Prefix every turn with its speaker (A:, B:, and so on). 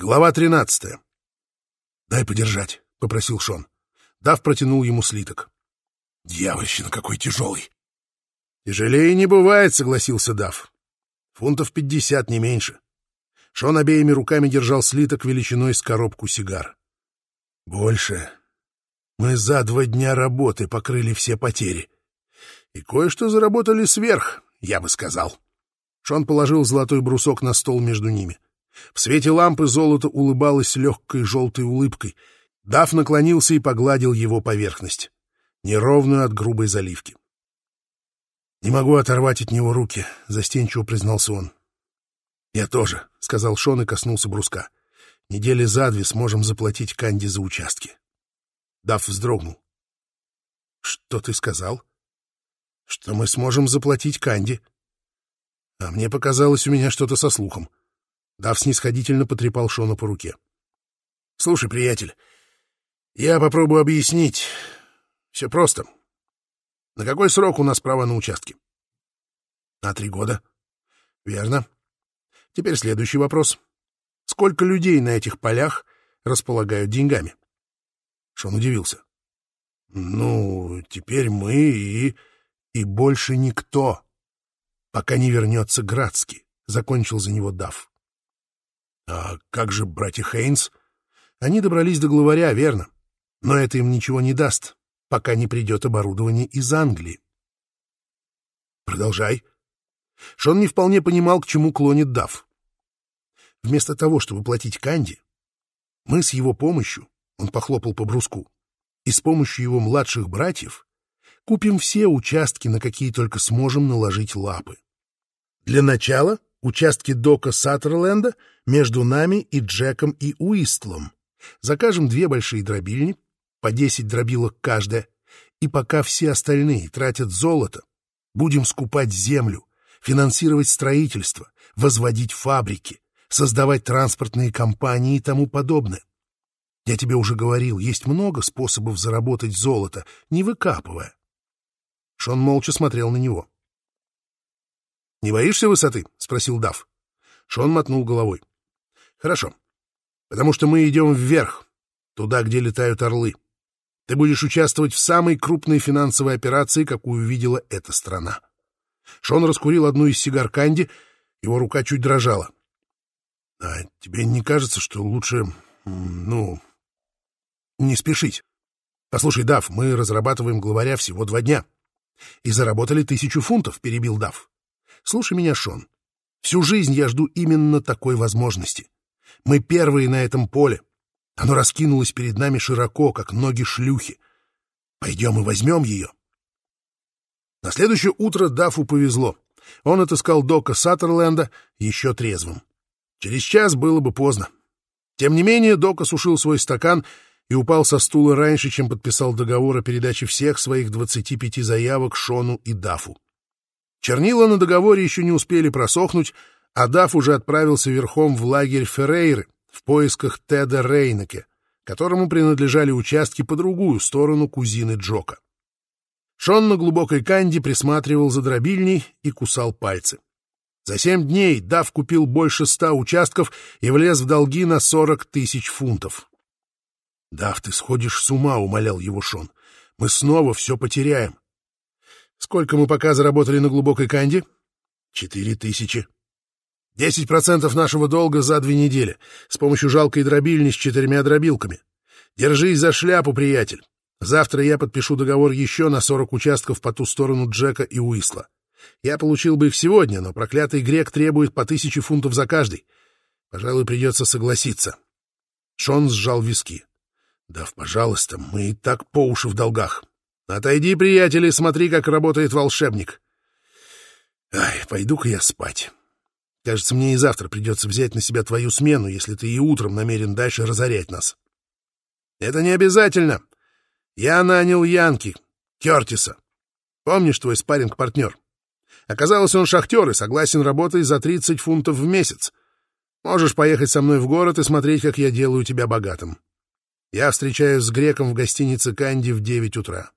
A: Глава тринадцатая. «Дай подержать», — попросил Шон. Дав протянул ему слиток. «Дьявольщина, какой тяжелый!» «Тяжелее не бывает», — согласился Дав. «Фунтов пятьдесят, не меньше». Шон обеими руками держал слиток величиной с коробку сигар. «Больше. Мы за два дня работы покрыли все потери. И кое-что заработали сверх, я бы сказал». Шон положил золотой брусок на стол между ними. В свете лампы золото улыбалось легкой желтой улыбкой. Дав наклонился и погладил его поверхность, неровную от грубой заливки. «Не могу оторвать от него руки», — застенчиво признался он. «Я тоже», — сказал Шон и коснулся бруска. «Недели за две сможем заплатить Канди за участки». Дав вздрогнул. «Что ты сказал?» «Что мы сможем заплатить Канди». А мне показалось, у меня что-то со слухом. Дав снисходительно потрепал Шона по руке. «Слушай, приятель, я попробую объяснить. Все просто. На какой срок у нас право на участки?» «На три года». «Верно. Теперь следующий вопрос. Сколько людей на этих полях располагают деньгами?» Шон удивился. «Ну, теперь мы и... и больше никто» пока не вернется Градский, — закончил за него Дав. А как же братья Хейнс? Они добрались до главаря, верно. Но это им ничего не даст, пока не придет оборудование из Англии. Продолжай. Шон не вполне понимал, к чему клонит Дав. Вместо того, чтобы платить Канди, мы с его помощью, он похлопал по бруску, и с помощью его младших братьев Купим все участки, на какие только сможем наложить лапы. Для начала участки дока Саттерленда между нами и Джеком и Уистлом. Закажем две большие дробильни, по десять дробилок каждая, и пока все остальные тратят золото, будем скупать землю, финансировать строительство, возводить фабрики, создавать транспортные компании и тому подобное. Я тебе уже говорил, есть много способов заработать золото, не выкапывая. Шон молча смотрел на него. «Не боишься высоты?» — спросил Дав. Шон мотнул головой. «Хорошо. Потому что мы идем вверх, туда, где летают орлы. Ты будешь участвовать в самой крупной финансовой операции, какую видела эта страна». Шон раскурил одну из сигар Канди, его рука чуть дрожала. «А тебе не кажется, что лучше, ну, не спешить? Послушай, Дав, мы разрабатываем главаря всего два дня. И заработали тысячу фунтов, перебил Дав. Слушай меня, Шон. Всю жизнь я жду именно такой возможности. Мы первые на этом поле. Оно раскинулось перед нами широко, как ноги шлюхи. Пойдем и возьмем ее. На следующее утро Дафу повезло. Он отыскал Дока Саттерленда еще трезвым. Через час было бы поздно. Тем не менее, Док осушил свой стакан и упал со стула раньше, чем подписал договор о передаче всех своих 25 заявок Шону и Дафу. Чернила на договоре еще не успели просохнуть, а Даф уже отправился верхом в лагерь Феррейры в поисках Теда Рейнеке, которому принадлежали участки по другую сторону кузины Джока. Шон на глубокой канде присматривал за дробильней и кусал пальцы. За семь дней Дав купил больше ста участков и влез в долги на сорок тысяч фунтов. — Дав, ты сходишь с ума, — умолял его Шон. — Мы снова все потеряем. — Сколько мы пока заработали на глубокой канде? — Четыре тысячи. Десять процентов нашего долга за две недели, с помощью жалкой дробильни с четырьмя дробилками. Держись за шляпу, приятель. Завтра я подпишу договор еще на сорок участков по ту сторону Джека и Уисла. Я получил бы их сегодня, но проклятый грек требует по тысяче фунтов за каждый. Пожалуй, придется согласиться. Шон сжал виски. Дав, пожалуйста, мы и так по уши в долгах. Отойди, приятель, и смотри, как работает волшебник. Ай, пойду-ка я спать. Кажется, мне и завтра придется взять на себя твою смену, если ты и утром намерен дальше разорять нас. Это не обязательно. Я нанял Янки, Кертиса. Помнишь твой спарринг-партнер? Оказалось, он шахтер и согласен работать за 30 фунтов в месяц. Можешь поехать со мной в город и смотреть, как я делаю тебя богатым. Я встречаюсь с греком в гостинице «Канди» в девять утра.